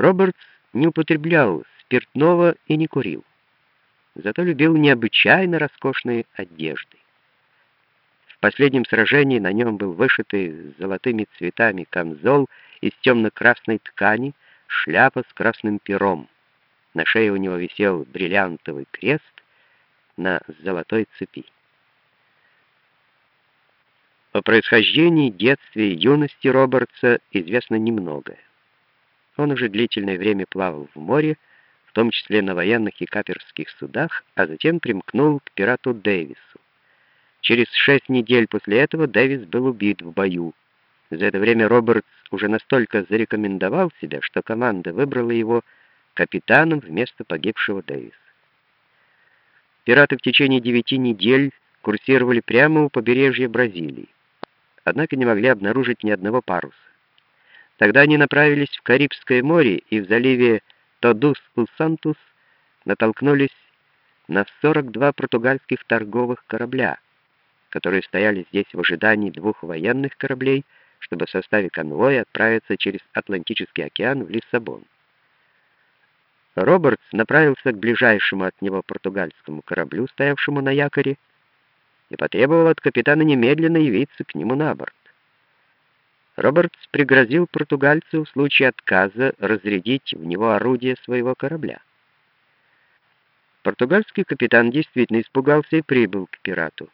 Робертс не употреблял спиртного и не курил. Зато любил необычайно роскошные одежды. В последнем сражении на нем был вышитый золотыми цветами камзол из темно-красной ткани, шляпа с красным пером. На шее у него висел бриллиантовый крест на золотой цепи. О происхождении, детстве и юности Робертса известно немногое. Он уже длительное время плавал в море, в том числе на военных и каперских судах, а затем примкнул к пирату Дэвису. Через шесть недель после этого Дэвис был убит в бою. За это время Робертс уже настолько зарекомендовал себя, что команда выбрала его капитаном вместо погибшего Дэвиса. Пираты в течение девяти недель курсировали прямо у побережья Бразилии однако не могли обнаружить ни одного паруса. Тогда они направились в Карибское море и в заливе Тодус-у-Сантус натолкнулись на 42 португальских торговых корабля, которые стояли здесь в ожидании двух военных кораблей, чтобы в составе конвоя отправиться через Атлантический океан в Лиссабон. Робертс направился к ближайшему от него португальскому кораблю, стоявшему на якоре, и потребовал от капитана немедленно явиться к нему на борт. Робертс пригрозил португальцу в случае отказа разрядить в него орудие своего корабля. Португальский капитан действительно испугался и прибыл к пирату.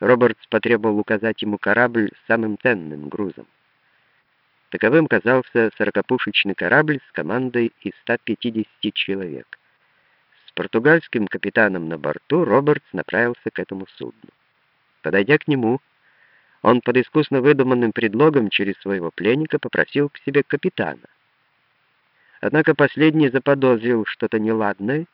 Робертс потребовал указать ему корабль с самым ценным грузом. Таковым казался сорокопушечный корабль с командой из 150 человек португальским капитаном на борту, Робертс направился к этому судну. Подойдя к нему, он под искусно выдуманным предлогом через своего пленника попросил к себе капитана. Однако последний заподозрил что-то неладное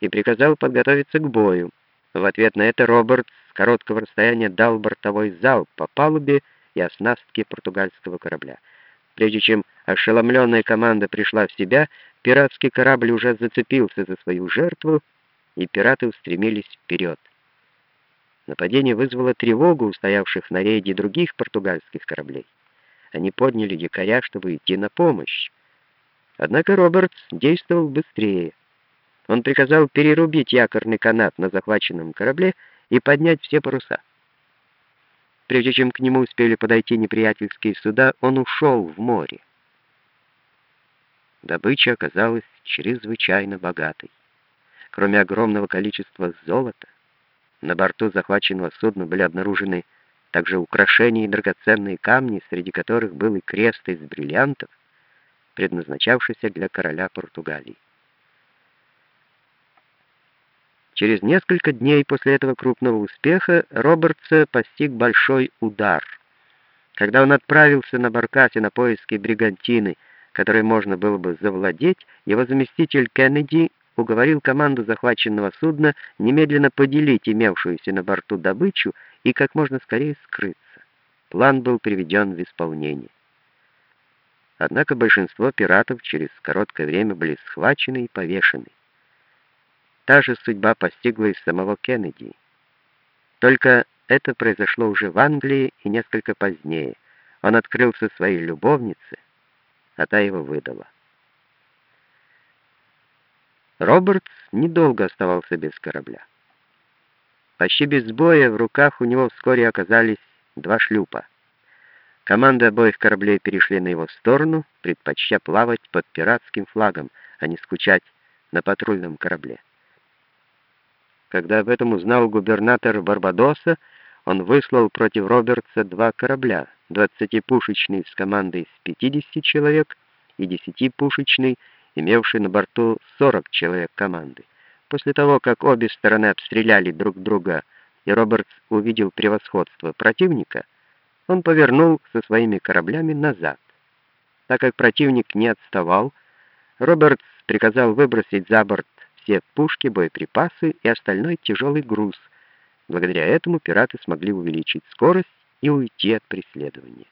и приказал подготовиться к бою. В ответ на это Робертс с короткого расстояния дал бортовой залп по палубе и оснастке португальского корабля. Прежде чем ошеломленная команда пришла в себя, пиратский корабль уже зацепился за свою жертву, и пираты устремились вперед. Нападение вызвало тревогу у стоявших на рейде других португальских кораблей. Они подняли якоря, чтобы идти на помощь. Однако Робертс действовал быстрее. Он приказал перерубить якорный канат на захваченном корабле и поднять все паруса. Прежде чем к нему успели подойти неприятельские суда, он ушел в море. Добыча оказалась чрезвычайно богатой. Кроме огромного количества золота, на борту захваченного судна были обнаружены также украшения и драгоценные камни, среди которых был и крест из бриллиантов, предназначавшийся для короля Португалии. Через несколько дней после этого крупного успеха Робертса постиг большой удар. Когда он отправился на баркасе на поиски бригантины, которой можно было бы завладеть, его заместитель Кеннеди уговорил команду захваченного судна немедленно поделить имевшуюся на борту добычу и как можно скорее скрыться. План был приведен в исполнение. Однако большинство пиратов через короткое время были схвачены и повешены. Та же судьба постигла и самого Кеннеди. Только это произошло уже в Англии и несколько позднее. Он открылся своей любовнице, а та его выдала. Робертс недолго оставался без корабля. Почти без боя в руках у него вскоре оказались два шлюпа. Команды обоих кораблей перешли на его сторону, предпочтя плавать под пиратским флагом, а не скучать на патрульном корабле. Когда об этом узнал губернатор Барбадоса, он выслал против Робертса два корабля, 20-пушечный с командой из 50 человек и 10-пушечный, имевший на борту 40 человек команды. После того, как обе стороны обстреляли друг друга, и Робертс увидел превосходство противника, он повернул со своими кораблями назад. Так как противник не отставал, Робертс приказал выбросить за борт все пушки, боеприпасы и остальной тяжелый груз. Благодаря этому пираты смогли увеличить скорость и уйти от преследования.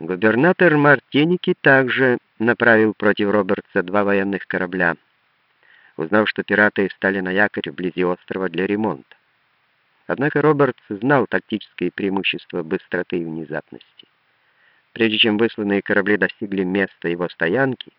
Губернатор Мартиники также направил против Робертса два военных корабля, узнав, что пираты стали на якорь вблизи острова для ремонта. Однако Робертс знал тактические преимущества быстроты и внезапности. Прежде чем высланные корабли достигли места его стоянки,